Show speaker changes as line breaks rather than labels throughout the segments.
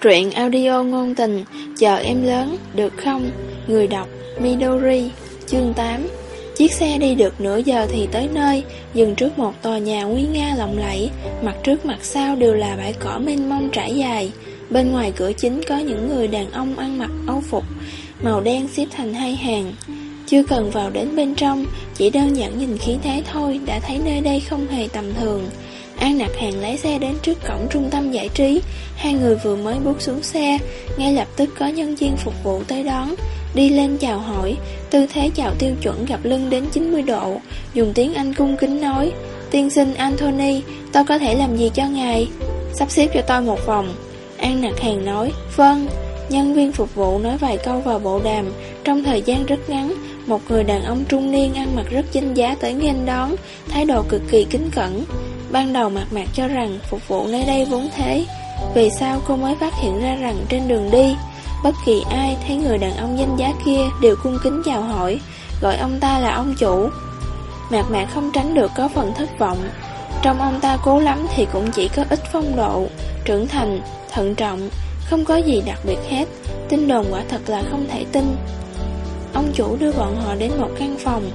Truyện audio ngôn tình Chờ em lớn, được không? Người đọc Midori Chương 8 Chiếc xe đi được nửa giờ thì tới nơi. Dừng trước một tòa nhà nguy nga lộng lẫy. Mặt trước mặt sau đều là bãi cỏ mênh mông trải dài. Bên ngoài cửa chính có những người đàn ông ăn mặc âu phục Màu đen xếp thành hai hàng. Chưa cần vào đến bên trong Chỉ đơn giản nhìn khí thế thôi Đã thấy nơi đây không hề tầm thường. An nạp hàng lái xe đến trước cổng trung tâm giải trí. Hai người vừa mới bước xuống xe, Ngay lập tức có nhân viên phục vụ tới đón. Đi lên chào hỏi, Tư thế chào tiêu chuẩn gặp lưng đến 90 độ. Dùng tiếng Anh cung kính nói, Tiên sinh Anthony Tôi có thể làm gì cho ngài? Sắp xếp cho tôi một phòng An nặc hàng nói Vâng. Nhân viên phục vụ nói vài câu vào bộ đàm. Trong thời gian rất ngắn, Một người đàn ông trung niên ăn mặc rất chính giá tới nghênh đón, Thái độ cực kỳ kính cẩn. Ban đầu mặt mạc cho rằng phục vụ nơi đây vốn thế. Vì sao cô mới phát hiện ra rằng trên đường đi Bất kỳ ai thấy người đàn ông danh giá kia đều cung kính chào hỏi Gọi ông ta là ông chủ. Mạc mạc không tránh được có phần thất vọng. Trong ông ta cố lắm thì cũng chỉ có ít phong độ Trưởng thành, thận trọng Không có gì đặc biệt hết Tin đồn quả thật là không thể tin. Ông chủ đưa bọn họ đến một căn phòng.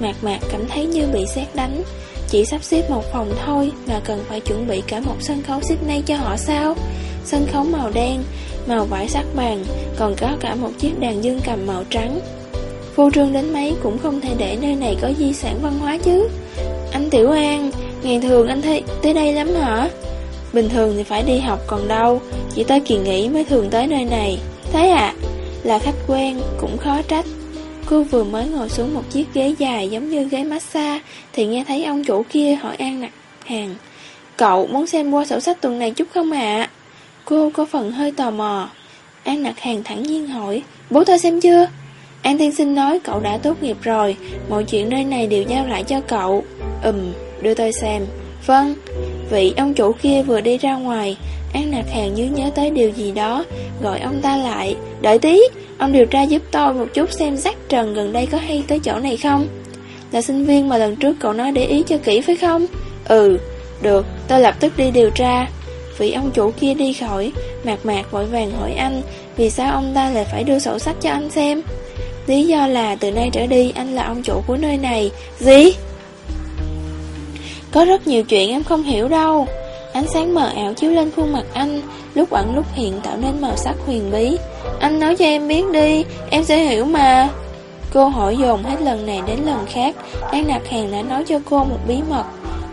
Mạc mạc cảm thấy như bị sét đánh chỉ sắp xếp một phòng thôi mà cần phải chuẩn bị cả một sân khấu Sydney cho họ sao? Sân khấu màu đen, màu vải sắc bàn, còn có cả một chiếc đàn dương cầm màu trắng. Vô trương đến mấy cũng không thể để nơi này có di sản văn hóa chứ. Anh Tiểu An, ngày thường anh thấy tới đây lắm hả? Bình thường thì phải đi học còn đâu, chỉ tới kỳ nghỉ mới thường tới nơi này. Thế à, là khách quen, cũng khó trách. Cô vừa mới ngồi xuống một chiếc ghế dài giống như ghế massage Thì nghe thấy ông chủ kia hỏi An nặc hàng Cậu muốn xem qua sổ sách tuần này chút không ạ? Cô có phần hơi tò mò An nặc hàng thẳng nhiên hỏi Bố tôi xem chưa? An tiên sinh nói cậu đã tốt nghiệp rồi Mọi chuyện nơi này đều giao lại cho cậu Ừm, đưa tôi xem Vâng, vị ông chủ kia vừa đi ra ngoài An nặc hàng như nhớ tới điều gì đó Gọi ông ta lại Đợi tí, ông điều tra giúp tôi một chút xem Jack Trần gần đây có hay tới chỗ này không? Là sinh viên mà lần trước cậu nói để ý cho kỹ phải không? Ừ, được, tôi lập tức đi điều tra. Vị ông chủ kia đi khỏi Mạc mạc vội vàng hỏi anh Vì sao ông ta lại phải đưa sổ sách cho anh xem? Lý do là từ nay trở đi Anh là ông chủ của nơi này. Gì? Có rất nhiều chuyện em không hiểu đâu. Ánh sáng mờ ảo chiếu lên khuôn mặt anh Lúc ẩn lúc hiện tạo nên màu sắc huyền bí. Anh nói cho em biết đi, Em sẽ hiểu mà. Cô hỏi dồn hết lần này đến lần khác. An Nạc Hàng đã nói cho cô một bí mật.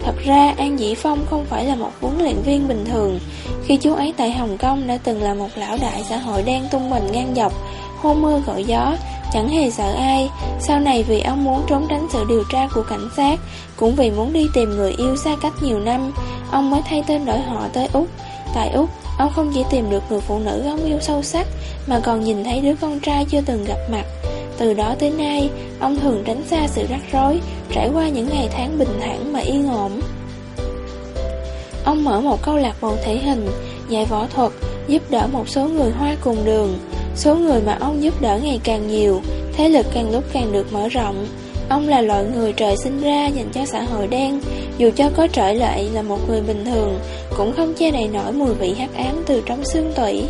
Thật ra, An Dĩ Phong không phải là một huấn luyện viên bình thường. Khi chú ấy tại Hồng Kông đã từng là một lão đại xã hội đen tung mình ngang dọc Hôn mưa gọi gió, Chẳng hề sợ ai. Sau này vì ông muốn trốn tránh sự điều tra của cảnh sát, Cũng vì muốn đi tìm người yêu xa cách nhiều năm, Ông mới thay tên đổi họ tới Úc. Tại Úc Ông không chỉ tìm được người phụ nữ ông yêu sâu sắc, Mà còn nhìn thấy đứa con trai chưa từng gặp mặt. Từ đó tới nay, Ông thường tránh xa sự rắc rối, Trải qua những ngày tháng bình thản mà yên ổn. Ông mở một câu lạc bộ thể hình, Dạy võ thuật, Giúp đỡ một số người hoa cùng đường. Số người mà ông giúp đỡ ngày càng nhiều, Thế lực càng lúc càng được mở rộng. Ông là loại người trời sinh ra dành cho xã hội đen. Dù cho có trở lại là một người bình thường Cũng không che đậy nổi mùi vị hắc ám từ trong xương tủy.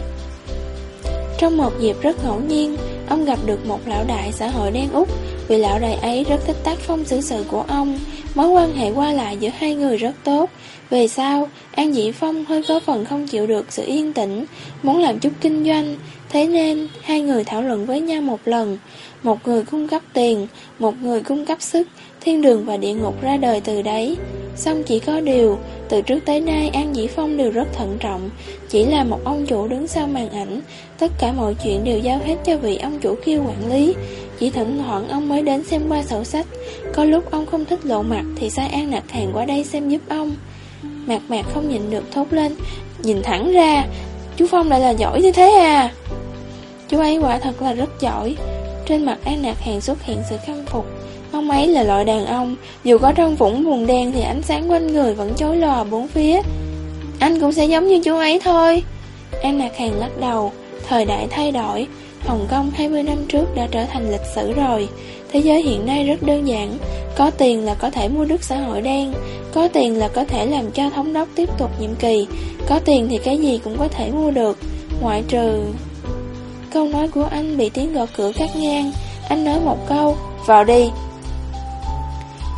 Trong một dịp rất ngẫu nhiên Ông gặp được một lão đại xã hội đen Úc Vì lão đại ấy rất thích tác phong xử sự của ông Mối quan hệ qua lại giữa hai người rất tốt. Về sau, An Dĩ Phong hơi có phần không chịu được sự yên tĩnh Muốn làm chút kinh doanh Thế nên, hai người thảo luận với nhau một lần. Một người cung cấp tiền, một người cung cấp sức Thiên đường và địa ngục ra đời từ đấy. Xong chỉ có điều Từ trước tới nay An Dĩ Phong đều rất thận trọng. Chỉ là một ông chủ đứng sau màn ảnh Tất cả mọi chuyện đều giao hết cho vị ông chủ kia quản lý. Chỉ thỉnh thoảng ông mới đến xem qua sổ sách. Có lúc ông không thích lộ mặt Thì sai An nặc hàng qua đây xem giúp ông. Mạc mạc không nhìn được thốt lên Nhìn thẳng ra Chú Phong lại là giỏi như thế à? Chú ấy quả thật là rất giỏi. Trên mặt An Nạc Hàng xuất hiện sự khâm phục. Ông ấy là loại đàn ông, Dù có trong vũng buồn đen Thì ánh sáng quanh người vẫn chối lò bốn phía. Anh cũng sẽ giống như chú ấy thôi. An Nạc Hàng lắc đầu. Thời đại thay đổi. Hồng Kông 20 năm trước đã trở thành lịch sử rồi. Thế giới hiện nay rất đơn giản. Có tiền là có thể mua đức xã hội đen. Có tiền là có thể làm cho thống đốc tiếp tục nhiệm kỳ. Có tiền thì cái gì cũng có thể mua được. Ngoại trừ... Câu nói của anh bị tiếng gõ cửa cắt ngang, anh nói một câu, vào đi.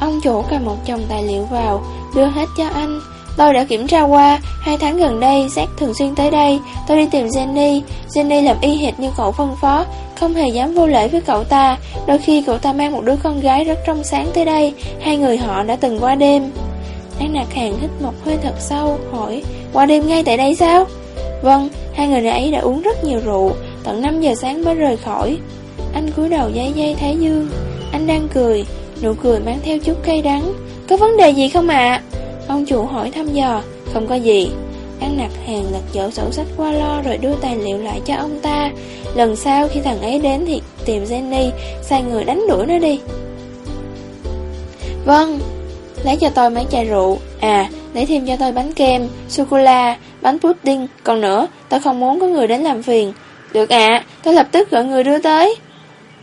Ông chủ cầm một chồng tài liệu vào, đưa hết cho anh. Tôi đã kiểm tra qua, hai tháng gần đây, Jack thường xuyên tới đây. Tôi đi tìm Jenny. Jenny làm y hệt như cậu phân phó, không hề dám vô lễ với cậu ta. Đôi khi cậu ta mang một đứa con gái rất trong sáng tới đây. Hai người họ đã từng qua đêm. An Nạc Hàng hít một hơi thật sâu, hỏi, qua đêm ngay tại đây sao? Vâng, hai người ấy đã uống rất nhiều rượu, tận 5 giờ sáng mới rời khỏi. Anh cúi đầu dây dây Thái Dương, anh đang cười, nụ cười mang theo chút cay đắng. Có vấn đề gì không ạ? Ông chủ hỏi thăm dò, không có gì. An Nặc Hàng lật dở sổ sách qua lo rồi đưa tài liệu lại cho ông ta. Lần sau khi thằng ấy đến thì tìm Jenny, sai người đánh đuổi nó đi. Vâng, lấy cho tôi mấy chai rượu. À, lấy thêm cho tôi bánh kem, sô-cô-la, bánh pudding. Còn nữa, tôi không muốn có người đến làm phiền. Được ạ, tôi lập tức gọi người đưa tới.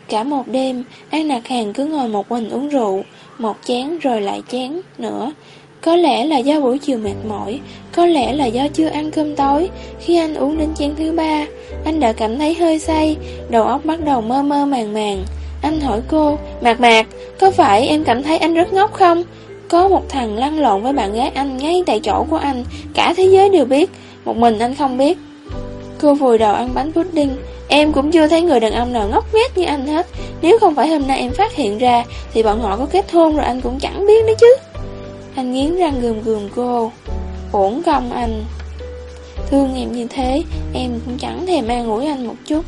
Cả một đêm, An Nạc Hàng cứ ngồi một mình uống rượu, một chén rồi lại chén nữa. Có lẽ là do buổi chiều mệt mỏi, có lẽ là do chưa ăn cơm tối. Khi anh uống đến chén thứ ba, anh đã cảm thấy hơi say, đầu óc bắt đầu mơ mơ màng màng. Anh hỏi cô, Mạc Mạc, có phải em cảm thấy anh rất ngốc không? Có một thằng lăn lộn với bạn gái anh ngay tại chỗ của anh, cả thế giới đều biết, một mình anh không biết. Cô vùi đầu ăn bánh pudding, Em cũng chưa thấy người đàn ông nào ngốc nghếch như anh hết. Nếu không phải hôm nay em phát hiện ra Thì bọn họ có kết hôn rồi anh cũng chẳng biết đấy chứ. Anh nghiến răng gườm gườm cô. Ổn công anh. Thương em như thế Em cũng chẳng thèm an ủi anh một chút.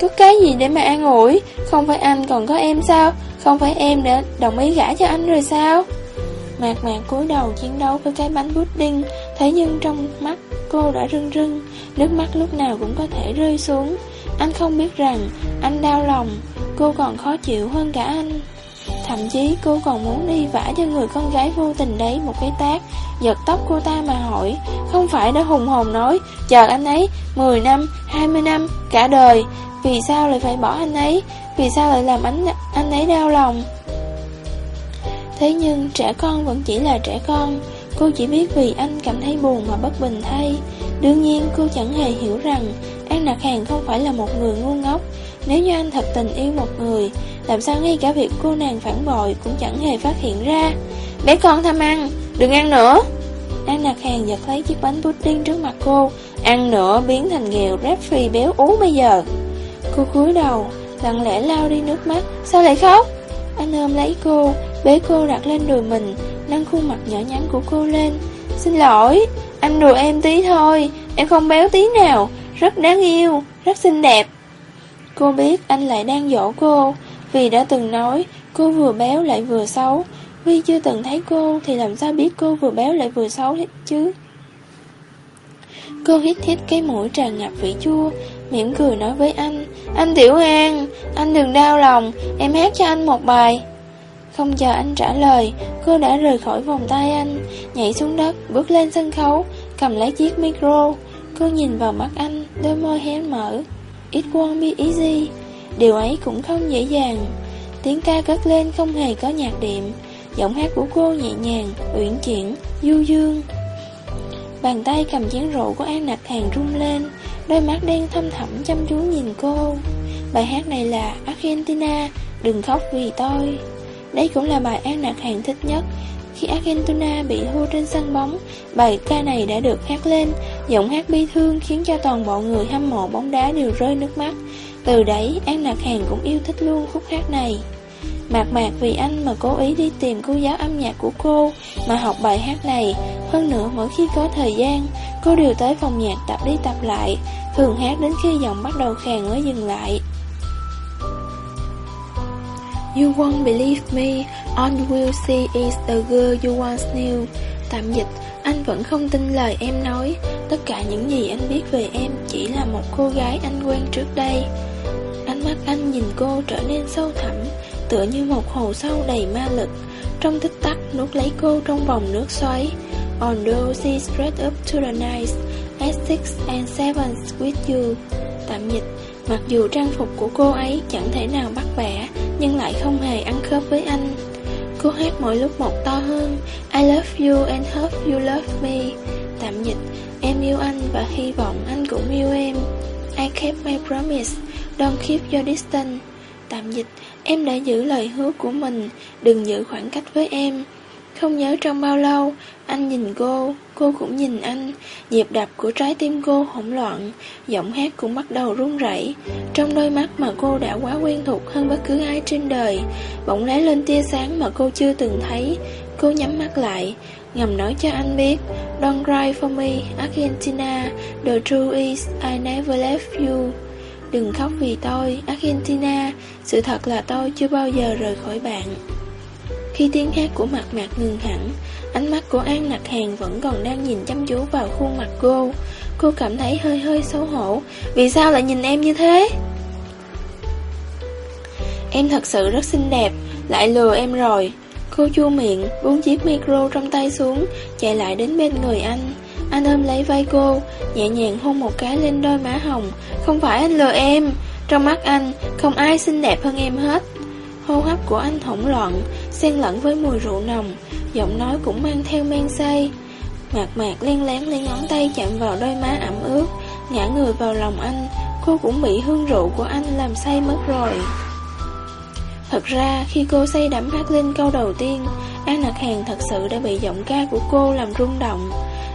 Có cái gì để mà an ủi? Không phải anh còn có em sao? Không phải em đã đồng ý gả cho anh rồi sao? Mạc mạc cúi đầu chiến đấu với cái bánh pudding. Thế nhưng trong mắt cô đã rưng rưng Nước mắt lúc nào cũng có thể rơi xuống. Anh không biết rằng Anh đau lòng Cô còn khó chịu hơn cả anh. Thậm chí cô còn muốn đi vả cho người con gái vô tình đấy một cái tác Giật tóc cô ta mà hỏi Không phải đã hùng hồn nói Chờ anh ấy 10 năm, 20 năm, cả đời Vì sao lại phải bỏ anh ấy Vì sao lại làm anh, anh ấy đau lòng? Thế nhưng trẻ con vẫn chỉ là trẻ con Cô chỉ biết vì anh cảm thấy buồn mà bất bình thay Đương nhiên cô chẳng hề hiểu rằng An Nạc Hàng không phải là một người ngu ngốc. Nếu như anh thật tình yêu một người Làm sao ngay cả việc cô nàng phản bội Cũng chẳng hề phát hiện ra. Bé con tham ăn, đừng ăn nữa. An Nạc Hàng giật lấy chiếc bánh pudding trước mặt cô. Ăn nữa biến thành nghèo rép phì béo ú bây giờ. Cô cúi đầu Lặng lẽ lao đi nước mắt. Sao lại khóc? Anh ôm lấy cô Bế cô đặt lên đùi mình. Nâng khuôn mặt nhỏ nhắn của cô lên. Xin lỗi, Anh đùa em tí thôi, Em không béo tí nào, Rất đáng yêu, Rất xinh đẹp. Cô biết anh lại đang dỗ cô, Vì đã từng nói Cô vừa béo lại vừa xấu. Vi chưa từng thấy cô Thì làm sao biết cô vừa béo lại vừa xấu chứ? Cô hít hít cái mũi tràn ngập vị chua, mỉm cười nói với anh Anh Tiểu An, Anh đừng đau lòng, Em hát cho anh một bài không chờ anh trả lời, cô đã rời khỏi vòng tay anh, nhảy xuống đất, bước lên sân khấu, cầm lấy chiếc micro. Cô nhìn vào mắt anh, đôi môi hé mở. It won't be easy. Điều ấy cũng không dễ dàng. Tiếng ca cất lên không hề có nhạc điểm. Giọng hát của cô nhẹ nhàng, uyển chuyển, du dương. Bàn tay cầm chén rượu của An Nạc Hàng rung lên, đôi mắt đen thâm thẳm chăm chú nhìn cô. Bài hát này là Argentina, đừng khóc vì tôi. Đây cũng là bài An Nạc Hàng thích nhất. Khi Argentina bị thua trên sân bóng, Bài ca này đã được hát lên. Giọng hát bi thương khiến cho toàn bộ người hâm mộ bóng đá đều rơi nước mắt. Từ đấy, An Nạc Hàng cũng yêu thích luôn khúc hát này. Mạc mạc vì anh mà cố ý đi tìm cô giáo âm nhạc của cô Mà học bài hát này. Hơn nữa, mỗi khi có thời gian, Cô đều tới phòng nhạc tập đi tập lại. Thường hát đến khi giọng bắt đầu khàn mới dừng lại. You won't believe me, all you will see is the girl you once knew. Tạm dịch, anh vẫn không tin lời em nói, tất cả những gì anh biết về em chỉ là một cô gái anh quen trước đây. Ánh mắt anh nhìn cô trở nên sâu thẳm, tựa như một hồ sâu đầy ma lực. Trong tích tắc nuốt lấy cô trong vòng nước xoáy. Although she spread up to the night, at six and seven with you. Tạm dịch, mặc dù trang phục của cô ấy chẳng thể nào bắt bẻ, nhưng lại không hề ăn khớp với anh. Cô hát mỗi lúc một to hơn I love you and hope you love me Tạm dịch Em yêu anh và hy vọng anh cũng yêu em. I kept my promise, don't keep your distance. Tạm dịch, em đã giữ lời hứa của mình, đừng giữ khoảng cách với em. Không nhớ trong bao lâu, anh nhìn cô, cô cũng nhìn anh, nhịp đập của trái tim cô hỗn loạn, giọng hát cũng bắt đầu run rẩy. Trong đôi mắt mà cô đã quá quen thuộc hơn bất cứ ai trên đời, bỗng lóe lên tia sáng mà cô chưa từng thấy. Cô nhắm mắt lại, ngầm nói cho anh biết, Don't cry for me, Argentina, the truth is I never left you. Đừng khóc vì tôi, Argentina, sự thật là tôi chưa bao giờ rời khỏi bạn. Khi tiếng hát của mặt mạc ngừng hẳn, ánh mắt của An Nặc Hàng vẫn còn đang nhìn chăm chú vào khuôn mặt cô. Cô cảm thấy hơi hơi xấu hổ. Vì sao lại nhìn em như thế? Em thật sự rất xinh đẹp, lại lừa em rồi. Cô chua miệng, buông chiếc micro trong tay xuống, chạy lại đến bên người anh. Anh ôm lấy vai cô, nhẹ nhàng hôn một cái lên đôi má hồng. Không phải anh lừa em, trong mắt anh, không ai xinh đẹp hơn em hết. Hô hấp của anh hỗn loạn, xen lẫn với mùi rượu nồng, giọng nói cũng mang theo men say. Mạc mạc len lén lấy ngón tay chạm vào đôi má ẩm ướt, ngã người vào lòng anh, cô cũng bị hương rượu của anh làm say mất rồi. Thật ra, khi cô say đắm hát lên câu đầu tiên, An nạc Hàng thật sự đã bị giọng ca của cô làm rung động.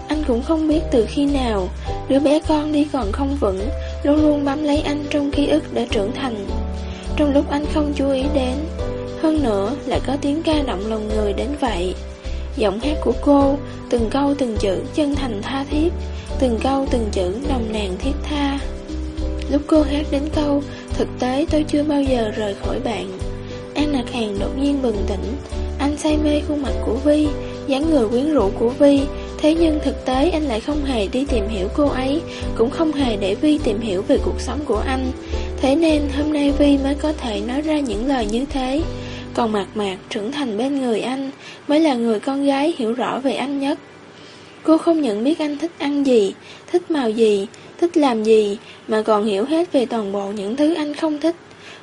Anh cũng không biết từ khi nào, đứa bé con đi còn không vững, luôn luôn bám lấy anh trong ký ức đã trưởng thành. Trong lúc anh không chú ý đến, hơn nữa lại có tiếng ca động lòng người đến vậy. Giọng hát của cô, từng câu từng chữ chân thành tha thiết, từng câu từng chữ nồng nàn thiết tha. Lúc cô hát đến câu, thực tế tôi chưa bao giờ rời khỏi bạn. An Nạc Hàng đột nhiên bừng tỉnh, anh say mê khuôn mặt của Vi, dáng người quyến rũ của Vi, thế nhưng thực tế anh lại không hề đi tìm hiểu cô ấy, cũng không hề để Vi tìm hiểu về cuộc sống của anh. Thế nên hôm nay Vi mới có thể nói ra những lời như thế. Còn Mạc Mạc trưởng thành bên người anh mới là người con gái hiểu rõ về anh nhất. Cô không nhận biết anh thích ăn gì, thích màu gì, thích làm gì, mà còn hiểu hết về toàn bộ những thứ anh không thích.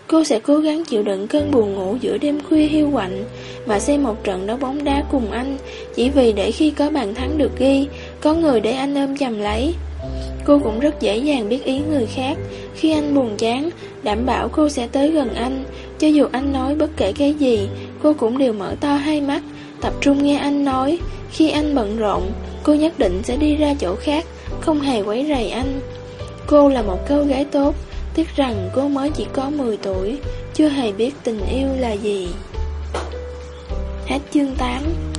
Cô sẽ cố gắng chịu đựng cơn buồn ngủ giữa đêm khuya hiu quạnh và xem một trận đấu bóng đá cùng anh, chỉ vì để khi có bàn thắng được ghi, có người để anh ôm chầm lấy. Cô cũng rất dễ dàng biết ý người khác Khi anh buồn chán Đảm bảo cô sẽ tới gần anh, Cho dù anh nói bất kể cái gì, Cô cũng đều mở to hai mắt, Tập trung nghe anh nói. Khi anh bận rộn, Cô nhất định sẽ đi ra chỗ khác, Không hề quấy rầy anh. Cô là một cô gái tốt, Tiếc rằng cô mới chỉ có 10 tuổi, Chưa hề biết tình yêu là gì. Hết chương 8